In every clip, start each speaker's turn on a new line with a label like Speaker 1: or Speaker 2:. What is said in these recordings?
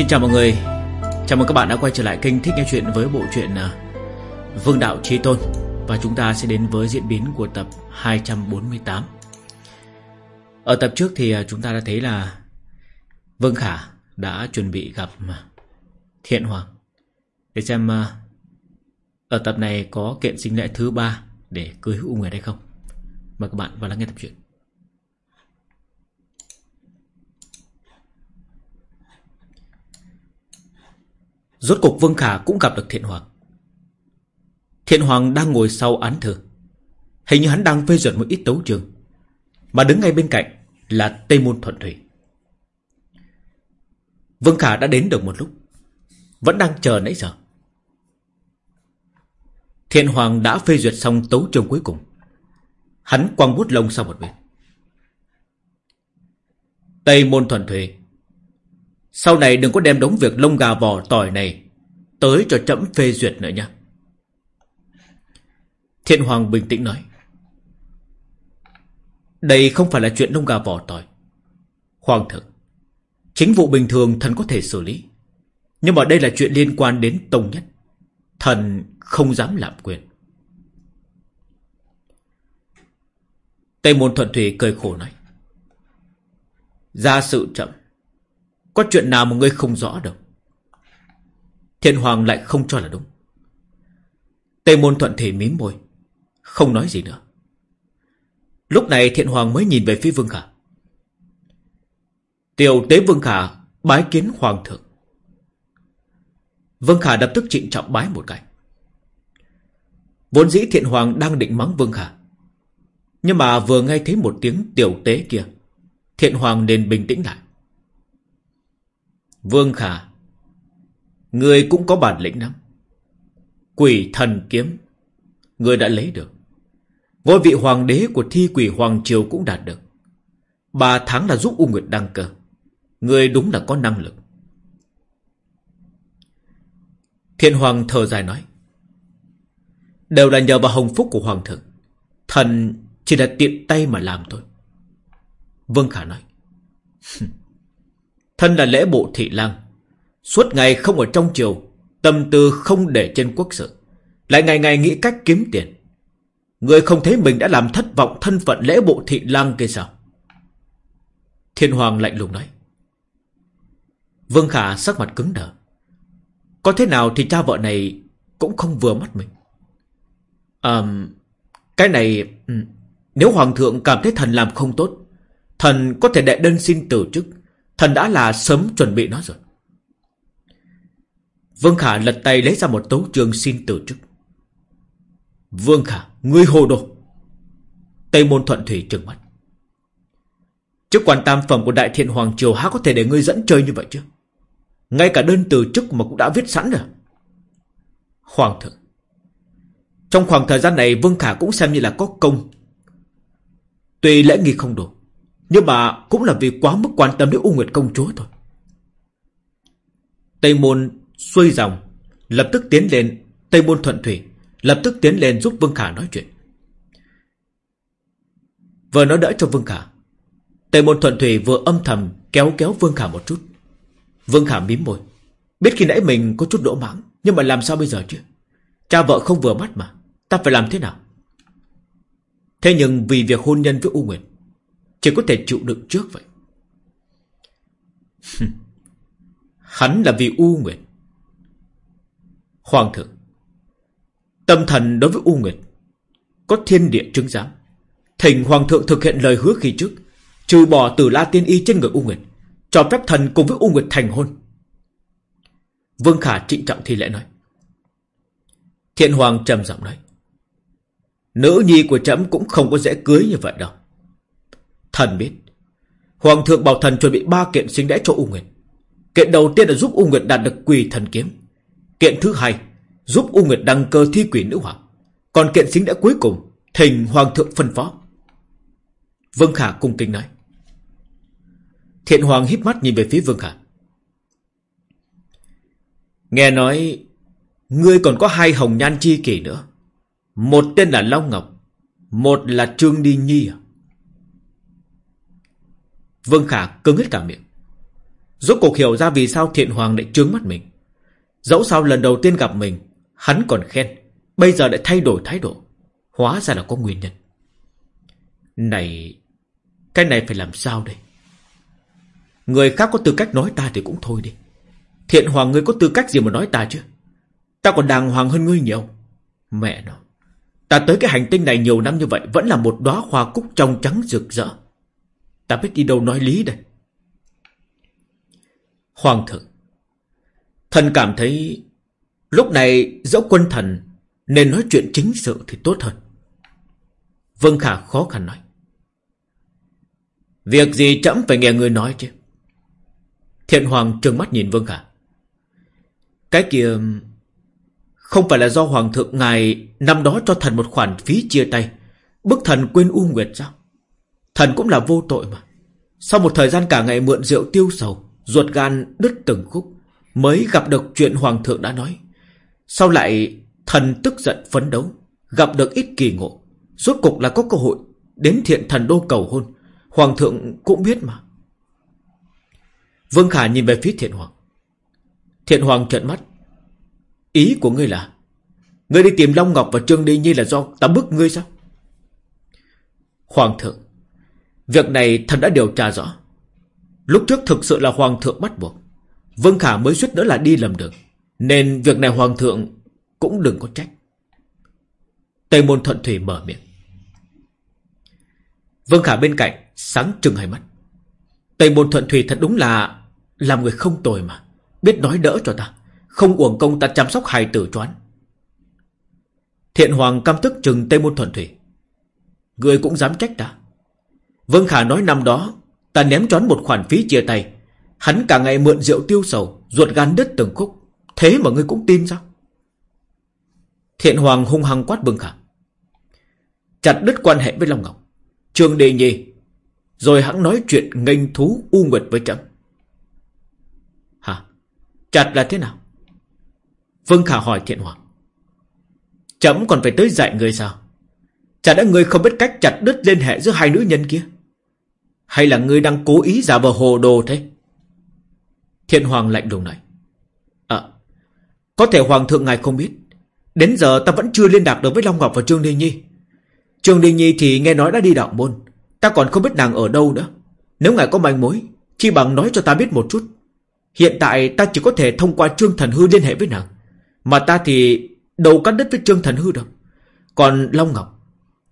Speaker 1: Xin chào mọi người. Chào mừng các bạn đã quay trở lại kênh Thích Nghe Chuyện với bộ truyện ờ, Vương Đạo Trí Tôn. Và chúng ta sẽ đến với diễn biến của tập 248 Ở tập trước thì ờ, chúng ta đã thấy là Vương Khả đã chuẩn bị gặp ờ, Thiện Hoàng. Để xem ở tập này có kiện sinh lễ thứ ba Để cưới U Nguyệt hay không. Mời các bạn vào lắng nghe tập truyện. Rốt cục Vương Khả cũng gặp được Thiện Hoàng. Thiện Hoàng đang ngồi sau án thư Hình như hắn đang phê duyệt một ít tấu trường Mà đứng ngay bên cạnh Là Tây Môn Thuận Thủy. Vương Khả đã đến được một lúc, Vẫn đang chờ nãy giờ. Thiện Hoàng đã phê duyệt xong tấu trường cuối cùng. Hắn quăng bút lông sang một bên. Tây Môn Thuận Thủy sau này đừng có đem đống việc lông gà vỏ tỏi này Tới cho chậm phê duyệt nữa nha Thiện Hoàng bình tĩnh nói, Đây không phải là chuyện lông gà vỏ tỏi. Hoàng thượng, Chính vụ bình thường thần có thể xử lý, Nhưng mà đây là chuyện liên quan đến tông nhất. Thần không dám lạm quyền. Tây môn thuận thủy cười khổ nói, Ra sự chậm có chuyện nào mà ngươi không rõ đâu? Thiên Hoàng lại không cho là đúng. Tây môn thuận thể mím môi, Không nói gì nữa. Lúc này thiện hoàng mới nhìn về phía Vương Khả. Tiểu tế Vương Khả Bái kiến Hoàng thượng. Vương Khả lập tức trịnh trọng bái một cái. Vốn dĩ thiện hoàng đang định mắng Vương Khả, Nhưng mà vừa nghe thấy một tiếng tiểu tế kia, Thiện hoàng nên bình tĩnh lại. Vương Khả, Người cũng có bản lĩnh lắm. Quỷ thần kiếm, Người đã lấy được. Ngôi vị hoàng đế của thi quỷ hoàng triều cũng đạt được. Ba tháng là giúp U Nguyệt đăng cơ. Người đúng là có năng lực. Thiên Hoàng thở dài nói, Đều là nhờ vào hồng phúc của Hoàng thượng. Thần chỉ là tiện tay mà làm thôi. Vương Khả nói Thân là lễ bộ thị lang. Suốt ngày không ở trong triều, Tâm tư không để trên quốc sự. Lại ngày ngày nghĩ cách kiếm tiền. Người không thấy mình đã làm thất vọng Thân phận lễ bộ thị lang kia sao? Thiên Hoàng lạnh lùng nói. Vương Khả sắc mặt cứng đờ. Có thế nào thì cha vợ này Cũng không vừa mắt mình? À Cái này ừ, Nếu Hoàng thượng cảm thấy thần làm không tốt, Thần có thể đệ đơn xin từ chức. Thần đã là sớm chuẩn bị nó rồi. Vương Khả lật tay lấy ra một tấu trường xin từ chức. Vương Khả, ngươi hồ đồ. Tây môn thuận thủy trừng mắt. Chức quan tam phẩm của Đại Thiện Hoàng Triều há có thể để ngươi dẫn chơi như vậy chứ? Ngay cả đơn từ chức mà cũng đã viết sẵn rồi. Hoàng thượng. Trong khoảng thời gian này Vương Khả cũng xem như là có công. Tuy lễ nghi không đủ. Nhưng mà cũng là vì quá mức quan tâm đến U Nguyệt Công Chúa thôi. Tây Môn xuôi dòng, lập tức tiến lên, Tây Môn Thuận Thủy, lập tức tiến lên giúp Vương Khả nói chuyện. Vừa nói đỡ cho Vương Khả, Tây Môn Thuận Thủy vừa âm thầm kéo kéo Vương Khả một chút. Vương Khả mím môi, biết khi nãy mình có chút đỗ mãng, nhưng mà làm sao bây giờ chứ? Cha vợ không vừa mắt mà, ta phải làm thế nào? Thế nhưng vì việc hôn nhân với U Nguyệt, chỉ có thể chịu đựng trước vậy. Hắn là vì U Nguyệt. Hoàng thượng, Tâm thần đối với U Nguyệt Có thiên địa chứng giám. Thỉnh Hoàng thượng thực hiện lời hứa khi trước, Trừ bỏ từ La Tiên Y trên người U Nguyệt, Cho phép thần cùng với U Nguyệt thành hôn. Vương Khả trịnh trọng thi lễ nói. Thiện Hoàng trầm giọng nói. Nữ nhi của trẫm cũng không có dễ cưới như vậy đâu. Thần biết. Hoàng thượng bảo thần chuẩn bị ba kiện sinh đẽ cho U Nguyệt. Kiện đầu tiên là giúp U Nguyệt đạt được quỳ thần kiếm. Kiện thứ hai, giúp U Nguyệt đăng cơ thi quỷ nữ hoàng. Còn kiện sinh đẽ cuối cùng, Thình Hoàng thượng phân phó. Vương Khả cung kính nói. Thiện Hoàng híp mắt nhìn về phía Vương Khả. Nghe nói, ngươi còn có hai hồng nhan chi kỷ nữa. Một tên là Long Ngọc, một là Trương Đi Nhi à? Vương Khả cứng hết cả miệng. Rốt cuộc hiểu ra vì sao thiện hoàng lại trướng mắt mình. Dẫu sao lần đầu tiên gặp mình, Hắn còn khen, Bây giờ lại thay đổi thái độ, Hóa ra là có nguyên nhân. Này, Cái này phải làm sao đây? Người khác có tư cách nói ta thì cũng thôi đi. Thiện hoàng ngươi có tư cách gì mà nói ta chứ? Ta còn đàng hoàng hơn ngươi nhiều. Mẹ nó, Ta tới cái hành tinh này nhiều năm như vậy Vẫn là một đóa hoa cúc trong trắng rực rỡ. Ta biết đi đâu nói lý đây. Hoàng thượng, Thần cảm thấy Lúc này dẫu quân thần Nên nói chuyện chính sự thì tốt hơn. Vương Khả khó khăn nói. Việc gì chậm phải nghe người nói chứ? Thiện Hoàng trừng mắt nhìn Vương Khả. Cái kia, Không phải là do Hoàng thượng ngài Năm đó cho thần một khoản phí chia tay, Bức thần quên U Nguyệt sao? Thần cũng là vô tội mà. Sau một thời gian cả ngày mượn rượu tiêu sầu, Ruột gan đứt từng khúc, Mới gặp được chuyện Hoàng thượng đã nói. Sau lại, thần tức giận phấn đấu, Gặp được ít kỳ ngộ. Rốt cục là có cơ hội Đến thiện thần đô cầu hôn. Hoàng thượng cũng biết mà. Vương Khả nhìn về phía thiện hoàng. Thiện hoàng trợn mắt. Ý của ngươi là, Ngươi đi tìm Long Ngọc và Trương Đi Nhi là do ta bức ngươi sao? Hoàng thượng. Việc này thần đã điều tra rõ. Lúc trước thực sự là Hoàng thượng bắt buộc, Vương Khả mới suýt nữa là đi lầm được Nên việc này Hoàng thượng Cũng đừng có trách. Tây môn thuận thủy mở miệng. Vương Khả bên cạnh Sáng trừng hai mắt. Tây môn thuận thủy thật đúng là Làm người không tồi mà. Biết nói đỡ cho ta, Không uổng công ta chăm sóc hài tử choán. Thiện Hoàng căm tức trừng Tây môn thuận thủy. Người cũng dám trách ta. Vương Khả nói năm đó, Ta ném trón một khoản phí chia tay. Hắn cả ngày mượn rượu tiêu sầu, Ruột gan đứt từng khúc. Thế mà ngươi cũng tin sao? Thiện Hoàng hung hăng quát Vương Khả. Chặt đứt quan hệ với Long Ngọc. Trương Đề Nhi Rồi hắn nói chuyện nghênh thú, U Nguyệt với trẫm Hả? Chặt là thế nào? Vương Khả hỏi Thiện Hoàng. Chấm còn phải tới dạy người sao? Chả đã người không biết cách chặt đứt liên hệ giữa hai nữ nhân kia? Hay là ngươi đang cố ý giả vờ hồ đồ thế? Thiên Hoàng lạnh lùng nói. À Có thể Hoàng thượng ngài không biết. Đến giờ ta vẫn chưa liên lạc được với Long Ngọc và Trương Đình Nhi. Trương Đình Nhi thì nghe nói đã đi đạo môn. Ta còn không biết nàng ở đâu nữa. Nếu ngài có manh mối, Chi bằng nói cho ta biết một chút. Hiện tại ta chỉ có thể thông qua Trương Thần Hư liên hệ với nàng. Mà ta thì đầu cắt đất với Trương Thần Hư đâu. Còn Long Ngọc,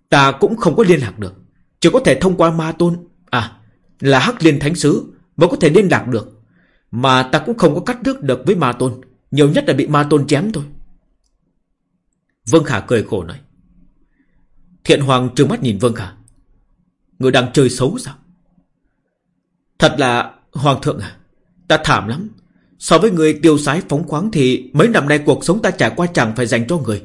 Speaker 1: Ta cũng không có liên lạc được. Chỉ có thể thông qua Ma Tôn là Hắc Liên Thánh Sứ Mới có thể liên lạc được. Mà ta cũng không có cắt đứt được với Ma Tôn, Nhiều nhất là bị Ma Tôn chém thôi. Vương Khả cười khổ nói. Thiện Hoàng trừng mắt nhìn Vương Khả. Người đang chơi xấu sao? Thật là Hoàng thượng à Ta thảm lắm. So với người tiêu sái phóng khoáng Thì mấy năm nay cuộc sống ta trải qua chẳng phải dành cho người.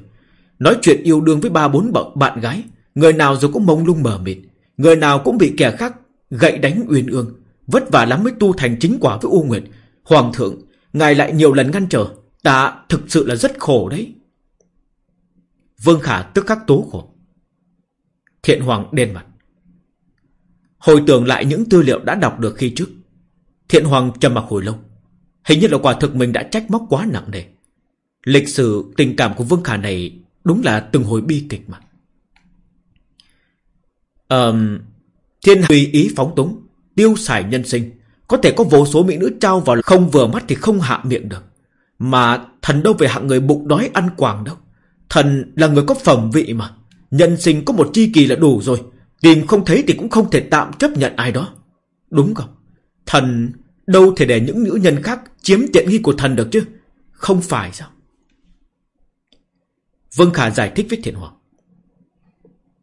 Speaker 1: Nói chuyện yêu đương với ba bốn bạn gái, Người nào rồi cũng mông lung mờ mịt, Người nào cũng bị kẻ khác gậy đánh uyên ương Vất vả lắm mới tu thành chính quả với U Nguyệt. Hoàng thượng Ngài lại nhiều lần ngăn trở Ta thực sự là rất khổ đấy. Vương Khả tức khắc tố khổ. Thiện Hoàng đen mặt. Hồi tưởng lại những tư liệu đã đọc được khi trước Thiện Hoàng trầm mặc hồi lâu. Hình như là quả thực mình đã trách móc quá nặng nề. Lịch sử tình cảm của Vương Khả này Đúng là từng hồi bi kịch mà. Um, Thiên tùy ý phóng túng, Tiêu xài nhân sinh. Có thể có vô số mỹ nữ trao vào Không vừa mắt thì không hạ miệng được. Mà thần đâu về hạng người bụng đói ăn quàng đâu. Thần là người có phẩm vị mà. Nhân sinh có một chi kỳ là đủ rồi. Tìm không thấy thì cũng không thể tạm chấp nhận ai đó. Đúng không? Thần đâu thể để những nữ nhân khác Chiếm tiện nghi của thần được chứ? Không phải sao? Vương Khả giải thích với Thiện Hoàng.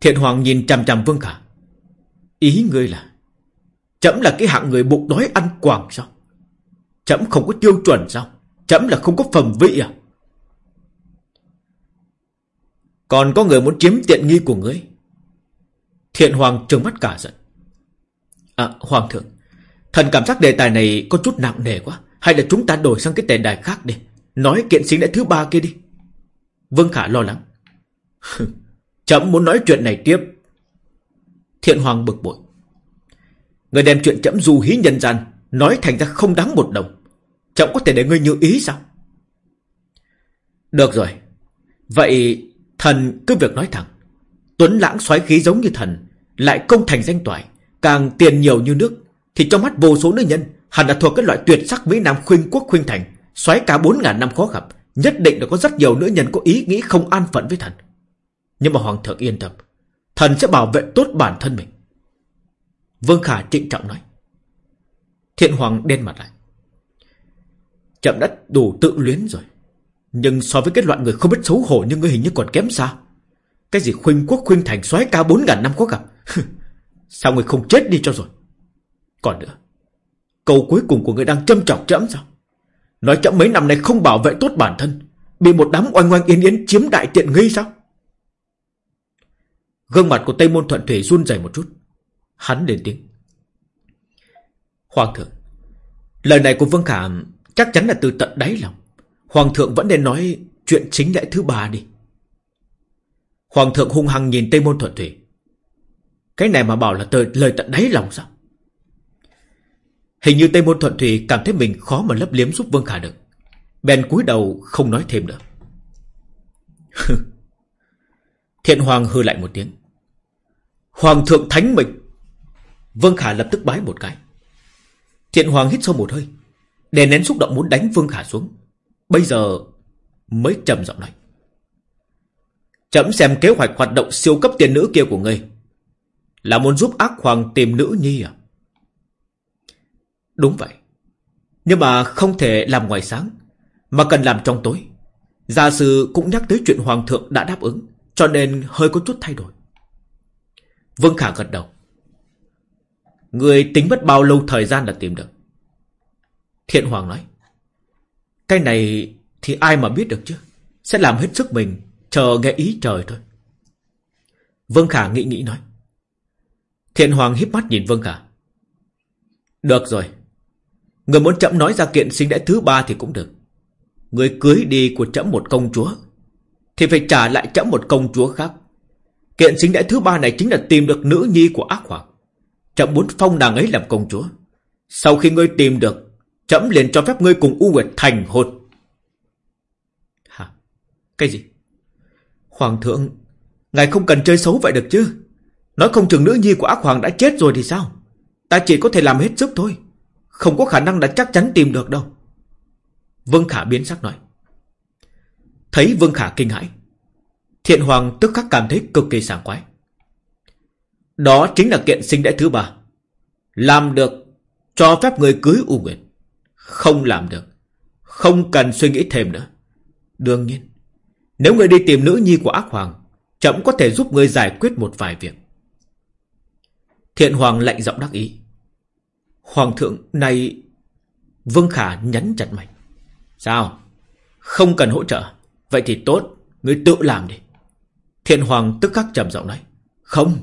Speaker 1: Thiện Hoàng nhìn chằm chằm Vương Khả. Ý ngươi là, Chấm là cái hạng người bụng đói ăn quàng sao? Chấm không có tiêu chuẩn sao? Chấm là không có phẩm vị à? Còn có người muốn chiếm tiện nghi của ngươi? Thiện Hoàng trừng mắt cả giận. À Hoàng thượng, Thần cảm giác đề tài này có chút nặng nề quá. Hay là chúng ta đổi sang cái tệ đài khác đi. Nói kiện sinh đại thứ ba kia đi. Vương Khả lo lắng. Chấm muốn nói chuyện này tiếp. Thiện Hoàng bực bội. Người đem chuyện chấm du hí nhân gian, Nói thành ra không đáng một đồng. Chậm có thể để ngươi như ý sao? Được rồi. Vậy thần cứ việc nói thẳng. Tuấn lãng xoáy khí giống như thần, Lại công thành danh toại Càng tiền nhiều như nước, Thì trong mắt vô số nữ nhân Hẳn là thuộc cái loại tuyệt sắc Mỹ Nam khuynh quốc khuynh thành, Xoáy cả bốn ngàn năm khó gặp, Nhất định là có rất nhiều nữ nhân có ý nghĩ không an phận với thần. Nhưng mà Hoàng thượng yên tâm Thần sẽ bảo vệ tốt bản thân mình. Vương Khả trịnh trọng nói. Thiện Hoàng đen mặt lại. Chậm đã đủ tự luyến rồi. Nhưng so với cái loại người không biết xấu hổ Như ngươi hình như còn kém xa. Cái gì khuynh quốc, khuynh thành xoáy cao bốn ngàn năm có gặp? Sao người không chết đi cho rồi? Còn nữa, Câu cuối cùng của người đang châm chọc chậm sao? Nói chậm mấy năm nay không bảo vệ tốt bản thân, Bị một đám oanh oanh yên yên chiếm đại tiện nghi sao? Gương mặt của Tây Môn Thuận Thủy run rẩy một chút. Hắn lên tiếng. Hoàng thượng Lời này của Vương Khả Chắc chắn là từ tận đáy lòng. Hoàng thượng vẫn nên nói chuyện chính lẽ thứ ba đi. Hoàng thượng hung hăng nhìn Tây Môn Thuận Thủy Cái này mà bảo là tờ, lời tận đáy lòng sao? Hình như Tây Môn Thuận Thủy cảm thấy mình khó mà lấp liếm giúp Vương Khả được. Bèn cúi đầu không nói thêm nữa. Thiện Hoàng hư lại một tiếng. Hoàng thượng thánh mệnh. Vương Khả lập tức bái một cái. Thiện Hoàng hít sâu một hơi, Đè nén xúc động muốn đánh Vương Khả xuống. Bây giờ mới trầm giọng nói. Chấm xem kế hoạch hoạt động siêu cấp tiền nữ kia của ngươi. Là muốn giúp ác hoàng tìm nữ nhi à? Đúng vậy. Nhưng mà không thể làm ngoài sáng, Mà cần làm trong tối. Gia sư cũng nhắc tới chuyện hoàng thượng đã đáp ứng, Cho nên hơi có chút thay đổi. Vương Khả gật đầu. Người tính mất bao lâu thời gian là tìm được? Thiện Hoàng nói. Cái này thì ai mà biết được chứ? Sẽ làm hết sức mình, Chờ nghe ý trời thôi. Vương Khả nghĩ nghĩ nói. Thiện Hoàng híp mắt nhìn Vương Khả. Được rồi. Người muốn chậm nói ra kiện sinh đẽ thứ ba thì cũng được. Người cưới đi của chậm một công chúa Thì phải trả lại chậm một công chúa khác. Kiện sinh đẽ thứ ba này chính là tìm được nữ nhi của ác hoàng. Chậm muốn phong nàng ấy làm công chúa. Sau khi ngươi tìm được, Chậm liền cho phép ngươi cùng U Nguyệt thành hôn. Hả? Cái gì? Hoàng thượng, Ngài không cần chơi xấu vậy được chứ? Nói không chừng nữ nhi của ác hoàng đã chết rồi thì sao? Ta chỉ có thể làm hết sức thôi. Không có khả năng đã chắc chắn tìm được đâu. Vương Khả biến sắc nói. Thấy Vương Khả kinh hãi Thiện Hoàng tức khắc cảm thấy cực kỳ sảng khoái. Đó chính là kiện sinh đẽ thứ ba. Làm được, Cho phép người cưới U Nguyệt Không làm được, Không cần suy nghĩ thêm nữa. Đương nhiên, Nếu người đi tìm nữ nhi của ác hoàng, Chậm có thể giúp người giải quyết một vài việc. Thiện Hoàng lạnh giọng đắc ý. Hoàng thượng này, Vương Khả nhấn chặt mạnh Sao? Không cần hỗ trợ. Vậy thì tốt, Người tự làm đi. Thiện Hoàng tức khắc trầm giọng nói, Không,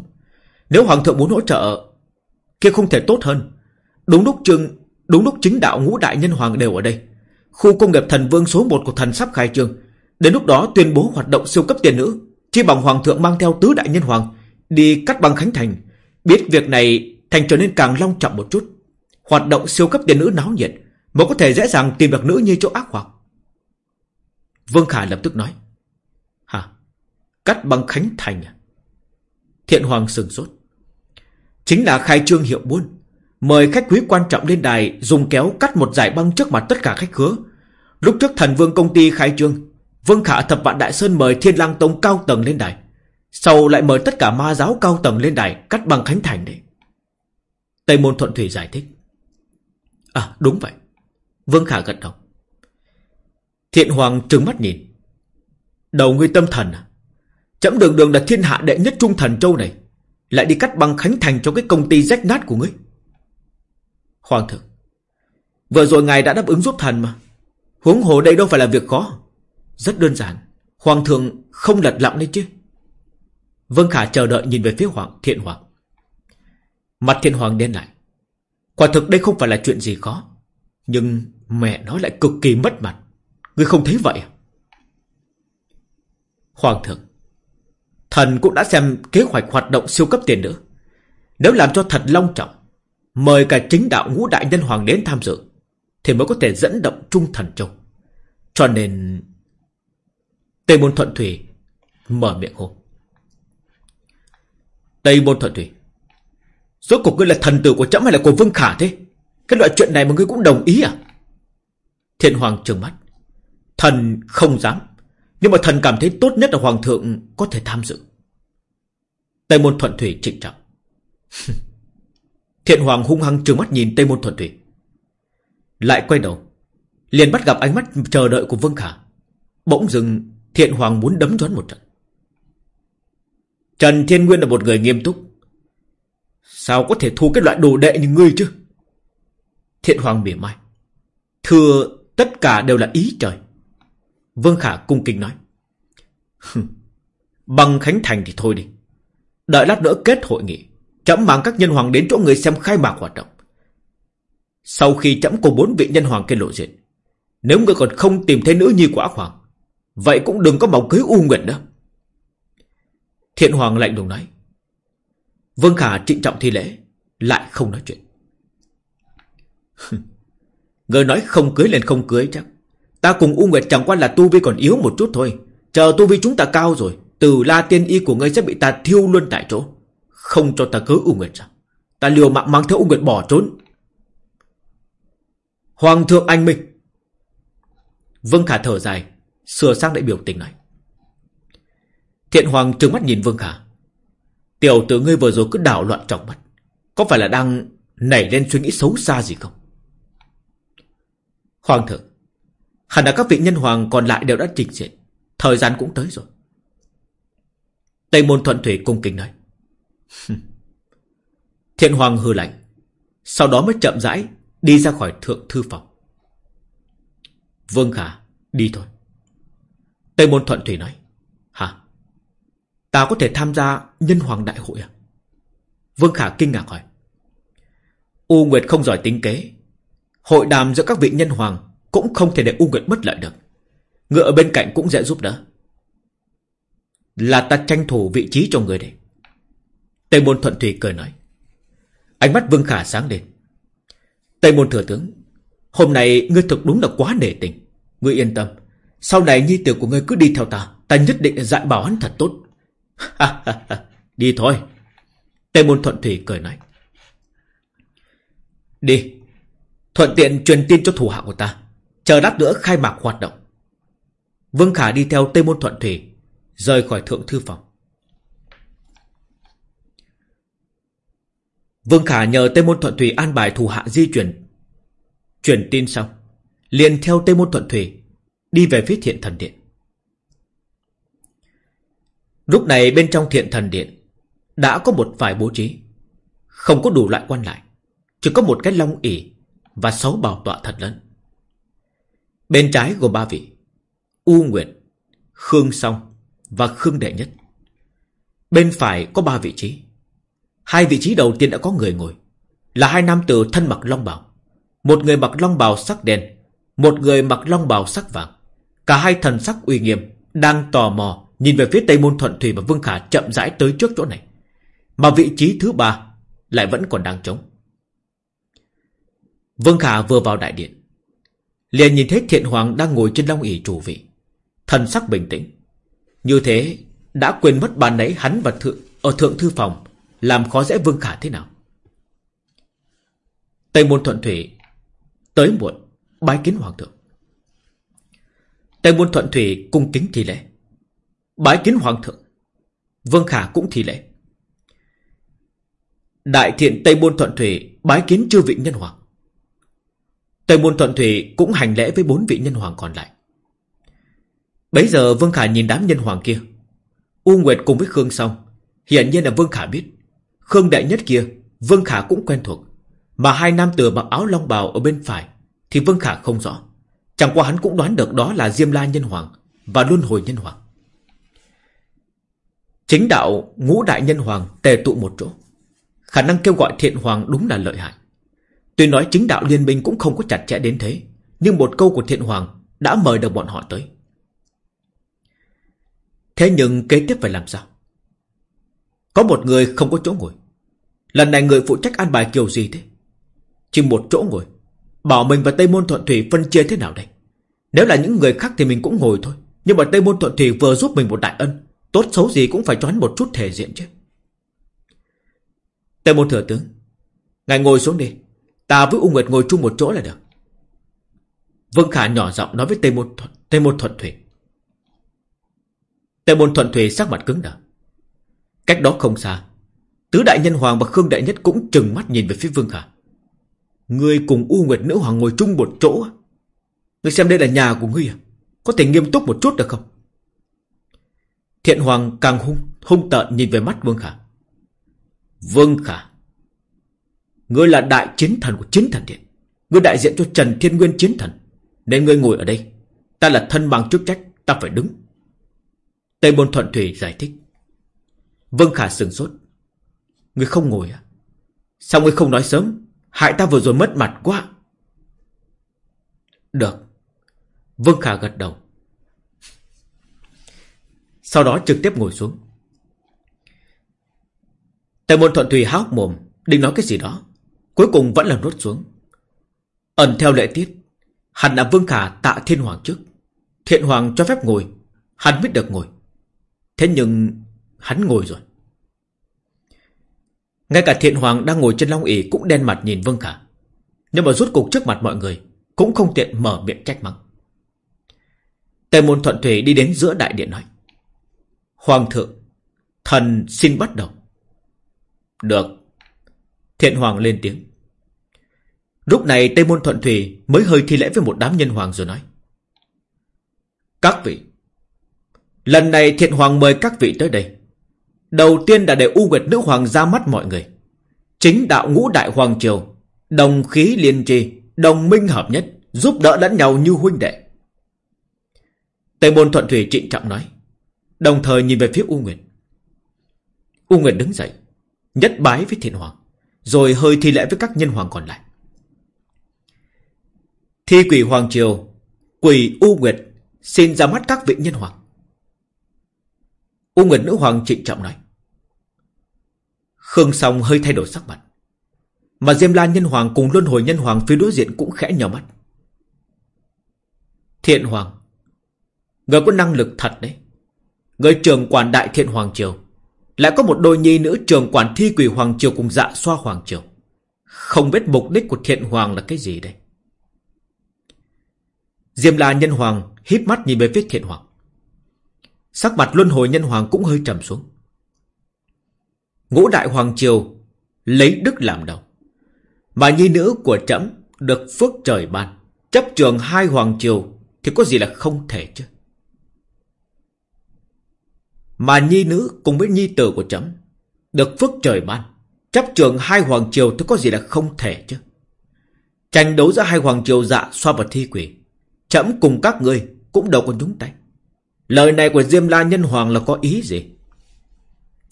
Speaker 1: Nếu Hoàng thượng muốn hỗ trợ, Kia không thể tốt hơn. Đúng lúc trương Đúng lúc chính đạo ngũ đại nhân hoàng đều ở đây. Khu công nghiệp thần vương số 1 của thần sắp khai trương. Đến lúc đó tuyên bố hoạt động siêu cấp tiền nữ, Chi bằng hoàng thượng mang theo tứ đại nhân hoàng, Đi cắt băng khánh thành. Biết việc này, thành trở nên càng long trọng một chút. Hoạt động siêu cấp tiền nữ náo nhiệt Mới có thể dễ dàng tìm được nữ như chỗ ác hoặc. Vương Khả lập tức nói Cắt băng khánh thành. À Thiện Hoàng sừng sốt. Chính là khai trương hiệu buôn. Mời khách quý quan trọng lên đài Dùng kéo cắt một giải băng trước mặt tất cả khách khứa. Lúc trước thần vương công ty khai trương, Vương Khả thập vạn Đại Sơn mời Thiên lang Tông cao tầng lên đài. Sau lại mời tất cả ma giáo cao tầng lên đài Cắt băng khánh thành đấy Tây Môn Thuận Thủy giải thích. À đúng vậy. Vương Khả gật đầu. Thiện Hoàng trừng mắt nhìn. Đầu ngươi tâm thần à? Chấm đường đường là thiên hạ đệ nhất trung thần châu này. Lại đi cắt băng khánh thành cho cái công ty rách nát của ngươi. Hoàng thượng, Vừa rồi ngài đã đáp ứng giúp thần mà. Huống hồ đây đâu phải là việc khó. Rất đơn giản, Hoàng thượng không lật lặng đấy chứ. Vương Khả chờ đợi nhìn về phía Hoàng, Thiện Hoàng. Mặt Thiện Hoàng đen lại. Quả thực đây không phải là chuyện gì khó, Nhưng mẹ nó lại cực kỳ mất mặt. Ngươi không thấy vậy à? Hoàng thượng Thần cũng đã xem kế hoạch hoạt động siêu cấp tiền nữa Nếu làm cho thật long trọng, Mời cả chính đạo ngũ đại nhân hoàng đến tham dự, Thì mới có thể dẫn động trung thần châu. Cho nên, Tây Môn Thuận Thủy Mở miệng hô. Tây Môn Thuận Thủy, Rốt cuộc ngươi là thần tử của chấm hay là của Vương Khả thế? Cái loại chuyện này mà ngươi cũng đồng ý à? Thiên Hoàng trừng mắt. Thần không dám. Nhưng mà thần cảm thấy tốt nhất là Hoàng thượng Có thể tham dự. Tây Môn Thuận Thủy trịnh trọng. Thiện Hoàng hung hăng trừng mắt nhìn Tây Môn Thuận Thủy. Lại quay đầu, Liền bắt gặp ánh mắt chờ đợi của Vương Khả. Bỗng dừng, Thiện Hoàng muốn đấm doán một trận. Trần Thiên Nguyên là một người nghiêm túc. Sao có thể thu cái loại đồ đệ như ngươi chứ? Thiện Hoàng mỉa mai. Thưa, tất cả đều là ý trời. Vương Khả cung kính nói. Bằng Khánh Thành thì thôi đi. Đợi lát nữa kết hội nghị, Chấm mang các nhân hoàng đến chỗ người xem khai mạc hoạt động. Sau khi chấm cùng bốn vị nhân hoàng kia lộ diện, Nếu người còn không tìm thấy nữ nhi của ác hoàng, Vậy cũng đừng có mong cưới U Nguyệt nữa. Thiện hoàng lạnh lùng nói. Vương Khả trịnh trọng thi lễ, Lại không nói chuyện. Người nói không cưới lên không cưới chắc Ta cùng U Nguyệt chẳng qua là tu vi còn yếu một chút thôi. Chờ tu vi chúng ta cao rồi, Từ la tiên y của ngươi sẽ bị ta thiêu luôn tại chỗ. Không cho ta cưới U Nguyệt sao Ta liều mạng mang theo U Nguyệt bỏ trốn. Hoàng thượng anh minh. Vương Khả thở dài, Sửa sang đại biểu tình này. Thiện Hoàng trừng mắt nhìn Vương Khả. Tiểu tử ngươi vừa rồi cứ đảo loạn trong mắt. Có phải là đang nảy lên suy nghĩ xấu xa gì không? Hoàng thượng. Hẳn là các vị nhân hoàng còn lại đều đã trình diện. Thời gian cũng tới rồi. Tây môn thuận thủy cung kính nói. Thiện hoàng hư lạnh. Sau đó mới chậm rãi Đi ra khỏi thượng thư phòng. Vương Khả, Đi thôi. Tây môn thuận thủy nói. Hả? Ta có thể tham gia nhân hoàng đại hội à? Vương Khả kinh ngạc hỏi. U Nguyệt không giỏi tính kế. Hội đàm giữa các vị nhân hoàng cũng không thể để U Nguyệt bất lợi được. Ngựa ở bên cạnh cũng dễ giúp đỡ. Là ta tranh thủ vị trí cho người đấy Tây môn thuận thủy cười nói. Ánh mắt Vương Khả sáng lên. Tây môn thừa tướng, Hôm nay ngươi thực đúng là quá nể tình. Ngươi yên tâm. Sau này nhi tử của ngươi cứ đi theo ta. Ta nhất định dạy bảo hắn thật tốt. Đi thôi. Tây môn thuận thủy cười nói. Đi. Thuận tiện truyền tin cho thủ hạ của ta. Chờ đáp nữa khai mạc hoạt động. Vương Khả đi theo Tây Môn Thuận Thủy, Rời khỏi thượng thư phòng. Vương Khả nhờ Tây Môn Thuận Thủy an bài thủ hạ di chuyển. Truyền tin xong, liền theo Tây Môn Thuận Thủy Đi về phía thiện thần điện. Lúc này bên trong thiện thần điện Đã có một vài bố trí, Không có đủ loại quan lại, Chỉ có một cái long ỉ Và sáu bảo tọa thật lớn. Bên trái gồm ba vị, U Nguyệt, Khương Song Và Khương Đệ Nhất. Bên phải có ba vị trí. Hai vị trí đầu tiên đã có người ngồi, Là hai nam tử thân mặc long bào. Một người mặc long bào sắc đen, Một người mặc long bào sắc vàng. Cả hai thần sắc uy nghiêm, Đang tò mò Nhìn về phía Tây Môn Thuận Thủy và Vương Khả chậm rãi tới trước chỗ này. Mà vị trí thứ ba Lại vẫn còn đang trống. Vương Khả vừa vào đại điện liền nhìn thấy thiện hoàng đang ngồi trên long ỷ chủ vị. Thần sắc bình tĩnh. Như thế, đã quên mất bàn nãy hắn và thượng, ở thượng thư phòng, làm khó dễ vương khả thế nào? Tây môn thuận thủy, tới muộn, bái kiến hoàng thượng. Tây môn thuận thủy cung kính thi lễ. Bái kiến hoàng thượng. Vương khả cũng thi lễ. Đại thiện tây môn thuận thủy bái kiến chư vị nhân hoàng. Tây môn thuận thủy cũng hành lễ với bốn vị nhân hoàng còn lại. Bấy giờ Vương Khả nhìn đám nhân hoàng kia. U Nguyệt cùng với Khương xong. Hiển nhiên là Vương Khả biết. Khương đại nhất kia, Vương Khả cũng quen thuộc. Mà hai nam tử mặc áo long bào ở bên phải, thì Vương Khả không rõ. Chẳng qua hắn cũng đoán được đó là Diêm La Nhân Hoàng và Luân Hồi Nhân Hoàng. Chính đạo ngũ đại nhân hoàng tề tụ một chỗ. Khả năng kêu gọi thiện hoàng đúng là lợi hại. Tuy nói chính đạo liên minh cũng không có chặt chẽ đến thế, Nhưng một câu của thiện hoàng Đã mời được bọn họ tới. Thế nhưng kế tiếp phải làm sao? Có một người không có chỗ ngồi. Lần này người phụ trách an bài kiểu gì thế? Chỉ một chỗ ngồi. Bảo mình và Tây Môn Thuận Thủy phân chia thế nào đây? Nếu là những người khác thì mình cũng ngồi thôi. Nhưng mà Tây Môn Thuận Thủy vừa giúp mình một đại ân, Tốt xấu gì cũng phải choán một chút thể diện chứ. Tây Môn Thừa Tướng, Ngài ngồi xuống đi. Ta với U Nguyệt ngồi chung một chỗ là được. Vương Khả nhỏ giọng nói với Tây Môn Thuận, Tây Môn Thuận Thủy. Tây Môn Thuận Thủy sắc mặt cứng đờ. Cách đó không xa Tứ Đại Nhân Hoàng và Khương Đại Nhất cũng chừng mắt nhìn về phía Vương Khả. Ngươi cùng U Nguyệt Nữ Hoàng ngồi chung một chỗ Ngươi xem đây là nhà của ngươi à? Có thể nghiêm túc một chút được không? Thiện Hoàng càng hung hung tợn nhìn về mắt Vương Khả. Vương Khả Ngươi là đại chiến thần của chiến thần điện. Ngươi đại diện cho Trần Thiên Nguyên chiến thần. Nên ngươi ngồi ở đây. Ta là thân bằng chức trách, Ta phải đứng. Tây Môn Thuận Thủy giải thích. Vương Khả sừng sốt. Ngươi không ngồi à? Sao ngươi không nói sớm? Hại ta vừa rồi mất mặt quá. Được. Vương Khả gật đầu. Sau đó trực tiếp ngồi xuống. Tây Môn Thuận Thủy háo mồm, Định nói cái gì đó. Cuối cùng vẫn là nuốt xuống. Ẩn theo lệ tiết hắn là Vương Khả tạ Thiên Hoàng trước. Thiện Hoàng cho phép ngồi, Hắn biết được ngồi. Thế nhưng hắn ngồi rồi. Ngay cả Thiện Hoàng đang ngồi trên long ỷ Cũng đen mặt nhìn Vương Khả. Nhưng mà rút cục trước mặt mọi người Cũng không tiện mở miệng trách mắng. Tề môn thuận thủy đi đến giữa đại điện nói, Hoàng thượng, Thần xin bắt đầu. Được. Thiện Hoàng lên tiếng Lúc này Tây Môn Thuận Thủy mới hơi thi lễ với một đám nhân hoàng rồi nói. Các vị, lần này Thiện Hoàng mời các vị tới đây. Đầu tiên là để U Nguyệt Nữ Hoàng ra mắt mọi người. Chính đạo ngũ đại hoàng triều, đồng khí liên trì, đồng minh hợp nhất, giúp đỡ lẫn nhau như huynh đệ. Tây Môn Thuận Thủy trịnh trọng nói, đồng thời nhìn về phía U Nguyệt. U Nguyệt đứng dậy, nhất bái với Thiện Hoàng, rồi hơi thi lễ với các nhân hoàng còn lại. Thi quỷ Hoàng Triều, Quỷ U Nguyệt, Xin ra mắt các vị nhân hoàng. U Nguyệt Nữ Hoàng trịnh trọng nói. Khương Song hơi thay đổi sắc mặt. Mà Diêm La Nhân Hoàng cùng Luân Hồi Nhân Hoàng phía đối diện cũng khẽ nhỏ mắt. Thiện Hoàng, Người có năng lực thật đấy. Người trường quản đại thiện Hoàng Triều, Lại có một đôi nhi nữ trường quản thi quỷ Hoàng Triều cùng dạ xoa Hoàng Triều. Không biết mục đích của thiện Hoàng là cái gì đây Diêm La Nhân Hoàng híp mắt nhìn về phía Thiện Hoàng. Sắc mặt luân hồi Nhân Hoàng cũng hơi trầm xuống. Ngũ Đại Hoàng Triều lấy đức làm đầu. Mà nhi nữ của trẫm được phước trời ban. Chấp trường hai Hoàng Triều thì có gì là không thể chứ. Mà nhi nữ cùng với nhi tử của trẫm được phước trời ban. Chấp trường hai Hoàng Triều thì có gì là không thể chứ. Tranh đấu giữa hai Hoàng Triều dạ xoa và thi quỷ Chậm cùng các người cũng đâu có nhúng tay. Lời này của Diêm La Nhân Hoàng là có ý gì?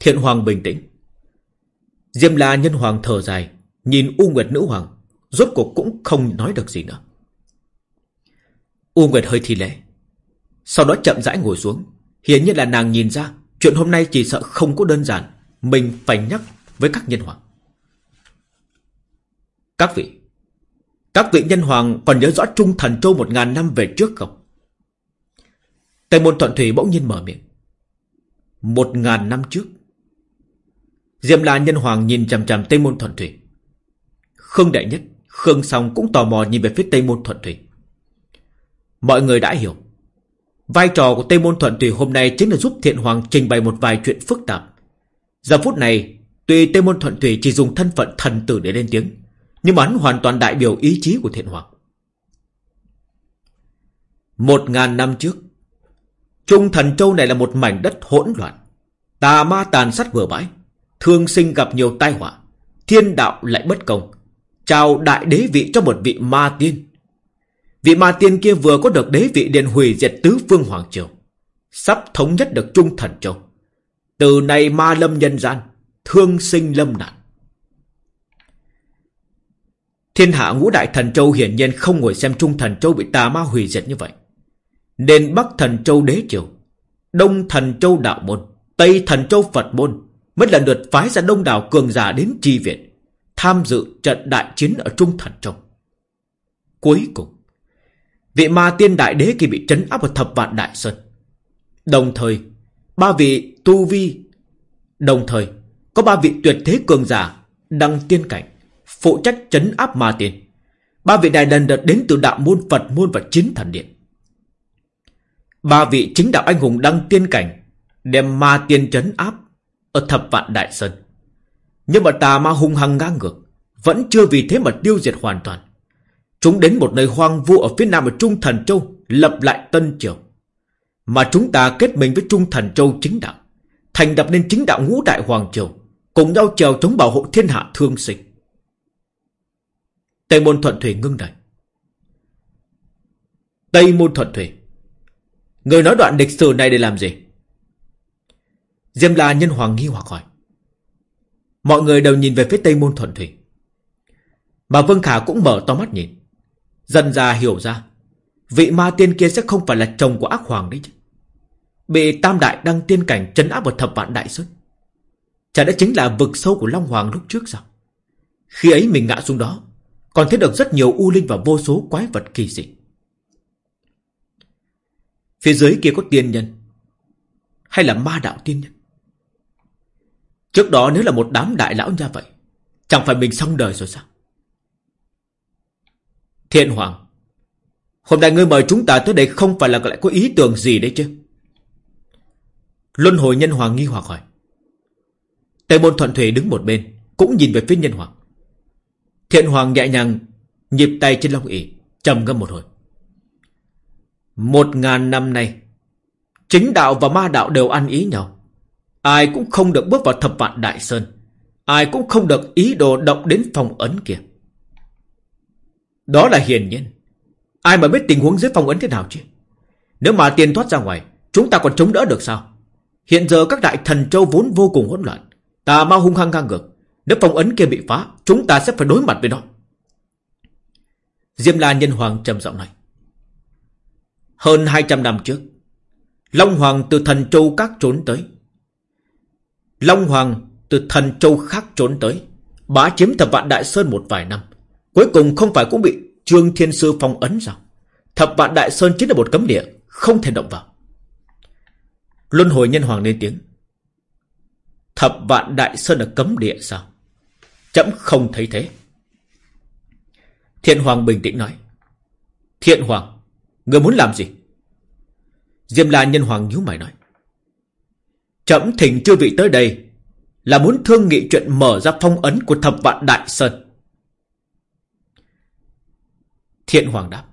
Speaker 1: Thiện Hoàng bình tĩnh. Diêm La Nhân Hoàng thở dài, nhìn U Nguyệt Nữ Hoàng, rốt cuộc cũng không nói được gì nữa. U Nguyệt hơi thi lễ. Sau đó chậm rãi ngồi xuống. Hiển nhiên là nàng nhìn ra, chuyện hôm nay chỉ sợ không có đơn giản, mình phải nhắc với các nhân hoàng. Các vị, các vị nhân hoàng còn nhớ rõ Trung Thần Châu một ngàn năm về trước không? Tây Môn Thuận Thủy bỗng nhiên mở miệng. Một ngàn năm trước. Diệm La nhân hoàng nhìn chằm chằm Tây Môn Thuận Thủy. Khương Đại Nhất, Khương Song cũng tò mò nhìn về phía Tây Môn Thuận Thủy. Mọi người đã hiểu. Vai trò của Tây Môn Thuận Thủy hôm nay chính là giúp Thiện Hoàng trình bày một vài chuyện phức tạp. Giờ phút này, tuy Tây Môn Thuận Thủy chỉ dùng thân phận thần tử để lên tiếng, nhưng mà hắn hoàn toàn đại biểu ý chí của thiện hoàng. Một ngàn năm trước, Trung thần châu này là một mảnh đất hỗn loạn. Tà ma tàn sát vừa bãi, thương sinh gặp nhiều tai họa, thiên đạo lại bất công. Chào đại đế vị cho một vị ma tiên. Vị ma tiên kia vừa có được đế vị điện hủy diệt tứ phương hoàng triều, sắp thống nhất được Trung thần châu. Từ nay ma lâm nhân gian, thương sinh lâm nạn. Thiên hạ ngũ đại thần châu hiển nhiên không ngồi xem Trung thần châu bị tà ma hủy diệt như vậy. Nên Bắc thần châu đế triều, Đông thần châu đạo môn, Tây thần châu Phật môn mới lần lượt phái ra đông đảo cường giả đến chi viện, tham dự trận đại chiến ở Trung Thần Châu. Cuối cùng, vị ma tiên đại đế kia bị trấn áp ở thập vạn đại sơn. Đồng thời, ba vị tu vi, đồng thời có ba vị tuyệt thế cường giả đăng tiên cảnh, phụ trách chấn áp ma tiên. Ba vị này lần lượt đến từ đạo môn Phật môn và chiến thần điện. Ba vị chính đạo anh hùng đăng tiên cảnh đem ma tiên chấn áp ở thập vạn đại sơn. Nhưng mà tà ma hung hăng ngang ngược, vẫn chưa vì thế mà tiêu diệt hoàn toàn. Chúng đến một nơi hoang vu ở phía nam ở Trung Thần Châu, lập lại Tân Triều. Mà chúng ta kết mình với Trung Thần Châu chính đạo, thành lập nên chính đạo ngũ đại Hoàng Triều, cùng nhau trèo chống bảo hộ thiên hạ thương sinh. Tây Môn Thuận Thủy ngưng đẩy. Tây Môn Thuận Thủy. Người nói đoạn lịch sử này để làm gì? Diêm La nhân hoàng nghi hoặc hỏi. Mọi người đều nhìn về phía Tây Môn Thuận Thủy. Mà Vương Khả cũng mở to mắt nhìn. Dần ra hiểu ra. Vị ma tiên kia sẽ không phải là chồng của ác hoàng đấy chứ. Bị tam đại đăng tiên cảnh chấn áp vào thập vạn đại sơn. Chả đã chính là vực sâu của Long Hoàng lúc trước sao? Khi ấy mình ngã xuống đó, còn thấy được rất nhiều u linh và vô số quái vật kỳ dị. Phía dưới kia có tiên nhân, hay là ma đạo tiên nhân? Trước đó nếu là một đám đại lão như vậy, chẳng phải mình xong đời rồi sao? Thiện Hoàng, hôm nay ngươi mời chúng ta tới đây không phải là lại có ý tưởng gì đấy chứ? Luân hồi nhân hoàng nghi hoặc hỏi. Tề môn thuận thủy đứng một bên Cũng nhìn về phía nhân hoàng Thiện hoàng nhẹ nhàng, Nhịp tay trên long ỷ, trầm ngâm một hồi. Một ngàn năm nay, Chính đạo và ma đạo đều ăn ý nhau. Ai cũng không được bước vào thập vạn đại sơn. Ai cũng không được ý đồ động đến phòng ấn kia. Đó là hiển nhiên. Ai mà biết tình huống dưới phòng ấn thế nào chứ? Nếu mà tiền thoát ra ngoài, Chúng ta còn chống đỡ được sao? Hiện giờ các đại thần châu vốn vô cùng hỗn loạn. Tà ma hung hăng ngang ngược. Nếu phong ấn kia bị phá, chúng ta sẽ phải đối mặt với nó. Diêm La Nhân Hoàng trầm giọng nói. Hơn 200 năm trước, Long Hoàng từ thần châu các trốn tới. Long Hoàng từ thần châu khác trốn tới, bá chiếm thập vạn đại sơn một vài năm. Cuối cùng không phải cũng bị Trương Thiên Sư phong ấn sao? Thập vạn đại sơn chính là một cấm địa, không thể động vào. Luân hồi nhân hoàng lên tiếng. Thập vạn đại sơn là cấm địa sao? Chấm không thấy thế. Thiện Hoàng bình tĩnh nói. Thiện Hoàng, người muốn làm gì? Diêm La Nhân Hoàng nhíu mày nói. Chấm thỉnh chư vị tới đây là muốn thương nghị chuyện mở ra phong ấn của thập vạn đại sơn. Thiện Hoàng đáp.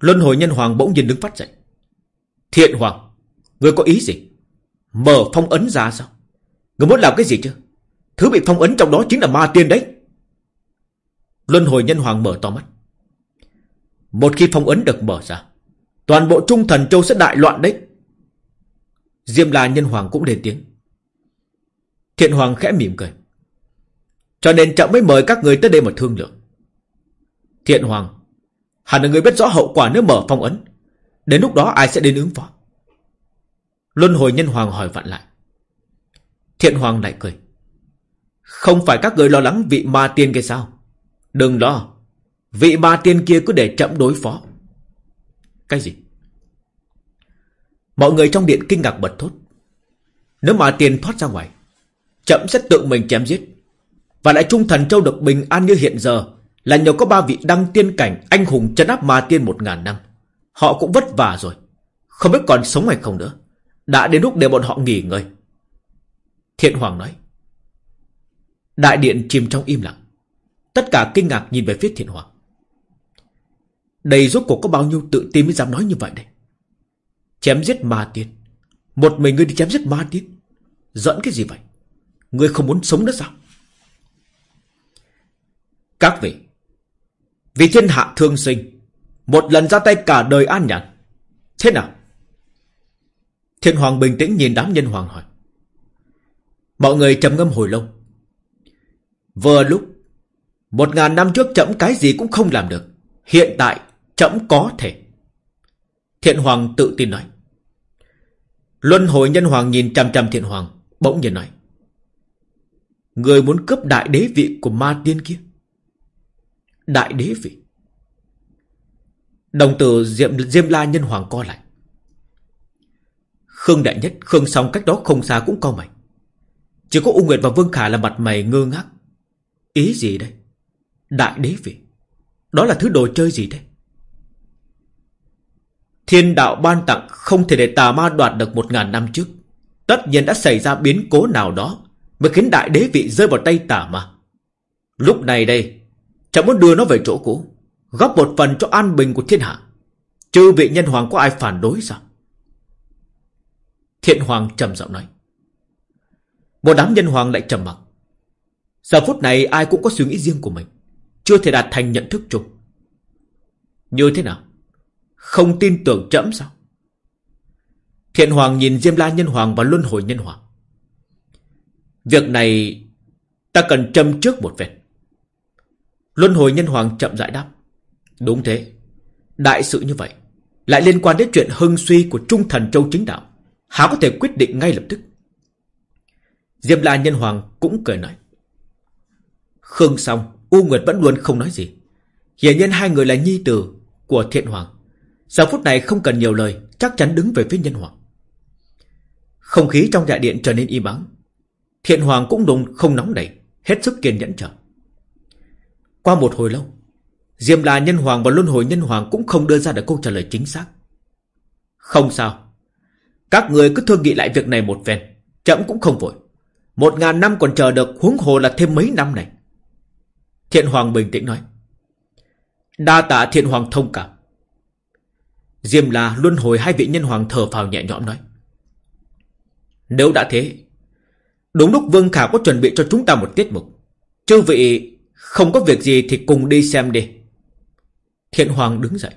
Speaker 1: Luân hồi nhân hoàng bỗng nhiên đứng phát dậy. Thiện Hoàng, người có ý gì? Mở phong ấn ra sao? Người muốn làm cái gì chứ? Thứ bị phong ấn trong đó chính là ma tiên đấy. Luân hồi nhân hoàng mở to mắt. Một khi phong ấn được mở ra, toàn bộ trung thần châu sẽ đại loạn đấy. Diêm la nhân hoàng cũng lên tiếng. Thiện hoàng khẽ mỉm cười. Cho nên chậm mới mời các người tới đây mà thương lượng. Thiện hoàng, hẳn là người biết rõ hậu quả nếu mở phong ấn. Đến lúc đó ai sẽ đến ứng phó? Luân hồi nhân hoàng hỏi vặn lại. Thiện Hoàng lại cười. Không phải các người lo lắng vị ma tiên kia sao? Đừng lo. Vị ma tiên kia cứ để chậm đối phó. Cái gì? Mọi người trong điện kinh ngạc bật thốt. Nếu ma tiên thoát ra ngoài, chậm sẽ tự mình chém giết. Và lại Trung Thần Châu được bình an như hiện giờ là nhờ có ba vị đăng tiên cảnh anh hùng chấn áp ma tiên một ngàn năm. Họ cũng vất vả rồi. Không biết còn sống hay không nữa. Đã đến lúc để bọn họ nghỉ ngơi. Thiện Hoàng nói. Đại điện chìm trong im lặng. Tất cả kinh ngạc nhìn về phía Thiện Hoàng. Đây rốt cuộc có bao nhiêu tự tin mới dám nói như vậy đây. Chém giết ma tiên. Một mình ngươi đi chém giết ma tiên. Dẫn cái gì vậy? Ngươi không muốn sống nữa sao? Các vị. Vì thiên hạ thương sinh. Một lần ra tay cả đời an nhàn. Thế nào? Thiên Hoàng bình tĩnh nhìn đám nhân hoàng hỏi. Mọi người trầm ngâm hồi lâu. Vừa lúc, một ngàn năm trước chậm cái gì cũng không làm được. Hiện tại, chậm có thể. Thiện Hoàng tự tin nói. Luân hồi nhân hoàng nhìn chăm chăm Thiện Hoàng, bỗng nhiên nói. Người muốn cướp đại đế vị của ma tiên kia Đại đế vị Đồng tử Diệm, Diêm La Nhân Hoàng co lại Khương Đại Nhất Khương Song cách đó không xa cũng co mày Chỉ có U Nguyệt và Vương Khả là mặt mày ngơ ngác Ý gì đây? Đại đế vị Đó là thứ đồ chơi gì đấy? Thiên đạo ban tặng không thể để tà ma đoạt được một ngàn năm trước. Tất nhiên đã xảy ra biến cố nào đó Mới khiến đại đế vị rơi vào tay tà ma. Lúc này đây Chẳng muốn đưa nó về chỗ cũ, Góp một phần cho an bình của thiên hạ. Chư vị nhân hoàng có ai phản đối sao? Thiện hoàng trầm giọng nói. Một đám nhân hoàng lại trầm mặc. Giờ phút này ai cũng có suy nghĩ riêng của mình. Chưa thể đạt thành nhận thức chung. Như thế nào? Không tin tưởng chậm sao? Thiện hoàng nhìn Diêm La nhân hoàng và Luân hồi nhân hoàng. Việc này Ta cần châm trước một vệt Luân hồi nhân hoàng chậm rãi đáp. Đúng thế. Đại sự như vậy Lại liên quan đến chuyện hưng suy của Trung Thần Châu chính đạo. Há có thể quyết định ngay lập tức? Diêm La nhân hoàng cũng cười nói. Khương xong U Nguyệt vẫn luôn không nói gì. Hiển nhiên hai người là nhi tử Của thiện hoàng. Giờ phút này không cần nhiều lời, Chắc chắn đứng về phía nhân hoàng. Không khí trong đại điện trở nên im ắng Thiện hoàng cũng đúng không nóng nảy, Hết sức kiên nhẫn chờ. Qua một hồi lâu, Diêm là nhân hoàng và luân hồi nhân hoàng Cũng không đưa ra được câu trả lời chính xác. Không sao. Các người cứ thương nghị lại việc này một phen, Chậm cũng không vội. Một ngàn năm còn chờ được, huống hồ là thêm mấy năm này. Thiện Hoàng bình tĩnh nói. Đa tạ Thiện Hoàng thông cảm. Diêm La luân hồi hai vị nhân hoàng thở phào nhẹ nhõm nói. Nếu đã thế, đúng lúc Vương Khả có chuẩn bị cho chúng ta một tiết mục. Chư vị không có việc gì thì cùng đi xem đi. Thiện Hoàng đứng dậy.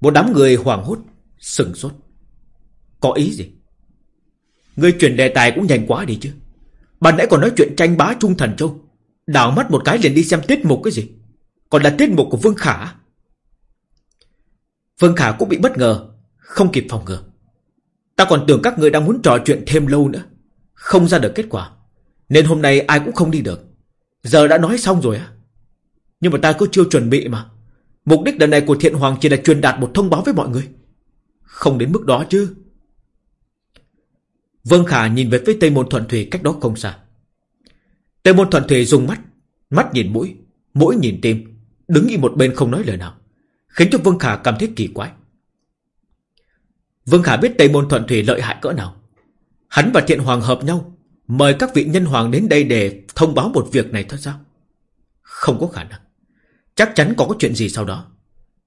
Speaker 1: Một đám người hoàng hốt, sừng sốt. Có ý gì? Người chuyển đề tài cũng nhanh quá đi chứ. Bạn nãy còn nói chuyện tranh bá Trung Thần Châu. Đảo mắt một cái liền đi xem tiết mục cái gì. Còn là tiết mục của Vương Khả. Vương Khả cũng bị bất ngờ, Không kịp phòng ngừa. Ta còn tưởng các người đang muốn trò chuyện thêm lâu nữa. Không ra được kết quả. Nên hôm nay ai cũng không đi được. Giờ đã nói xong rồi á. Nhưng mà ta cứ chưa chuẩn bị mà. Mục đích lần này của Thiện Hoàng chỉ là truyền đạt một thông báo với mọi người. Không đến mức đó chứ. Vương Khả nhìn về phía Tây Môn Thuận Thủy cách đó không xa. Tề môn thuận thủy dùng mắt, mắt nhìn mũi, mũi nhìn tim, đứng im một bên không nói lời nào, khiến cho Vương Khả cảm thấy kỳ quái. Vương Khả biết Tây môn thuận thủy lợi hại cỡ nào. Hắn và thiện hoàng hợp nhau, mời các vị nhân hoàng đến đây để thông báo một việc này thôi sao? Không có khả năng. Chắc chắn có chuyện gì sau đó.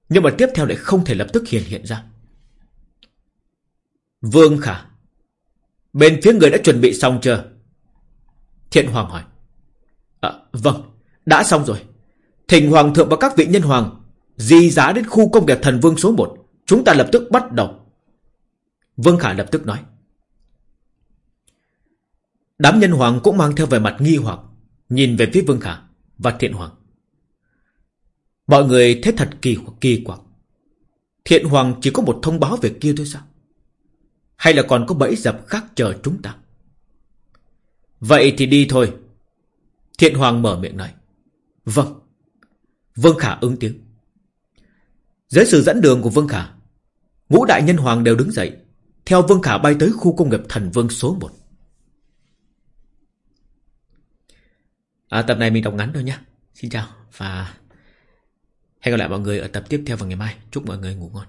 Speaker 1: Nhưng mà tiếp theo lại không thể lập tức hiện hiện ra. Vương Khả Bên phía người đã chuẩn bị xong chưa? Thiện Hoàng hỏi À, vâng, đã xong rồi. Thỉnh Hoàng thượng và các vị nhân hoàng di giá đến khu công nghiệp thần vương số 1. Chúng ta lập tức bắt đầu. Vương Khả lập tức nói. Đám nhân hoàng cũng mang theo vẻ mặt nghi hoặc, nhìn về phía Vương Khả và Thiện Hoàng. Mọi người thấy thật kỳ kỳ quặc. Thiện Hoàng chỉ có một thông báo về kia thôi sao? Hay là còn có bẫy dập khác chờ chúng ta? Vậy thì đi thôi. Thiện Hoàng mở miệng nói. Vâng. Vương Khả ứng tiếng. Dưới sự dẫn đường của Vương Khả, ngũ đại nhân hoàng đều đứng dậy, theo Vương Khả bay tới khu công nghiệp thần vương số 1. À, tập này mình đọc ngắn thôi nhé. Xin chào và hẹn gặp lại mọi người ở tập tiếp theo vào ngày mai. Chúc mọi người ngủ ngon.